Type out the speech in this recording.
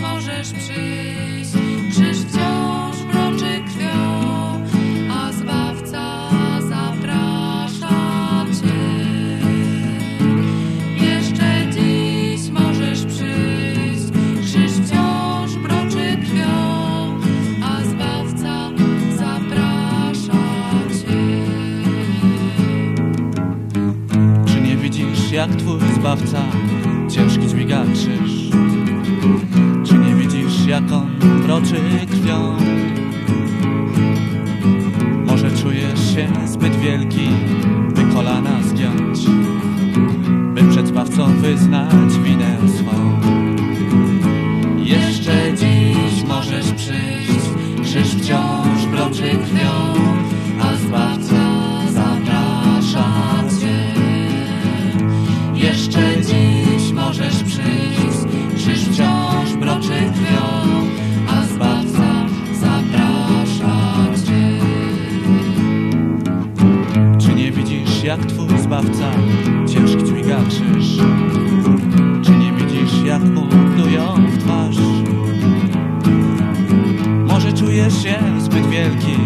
możesz przyjść, krzyż wciąż mroczy krwią, a Zbawca zaprasza Cię. Jeszcze dziś możesz przyjść, krzyż wciąż mroczy krwią, a Zbawca zaprasza Cię. Czy nie widzisz, jak twój zbawca ciężki dźwiga krzyż? Czy nie widzisz, jak on mroczy krwią? Może czujesz się zbyt wielki, by kolana zgiąć, by przed zbawcą wyznać winę swą. Jeszcze dziś możesz przyjść, krzyż wciąż mroczy krwią, jak Twój Zbawca ciężki dźwiga krzyż? Czy nie widzisz, jak mu w twarz? Może czujesz się zbyt wielki,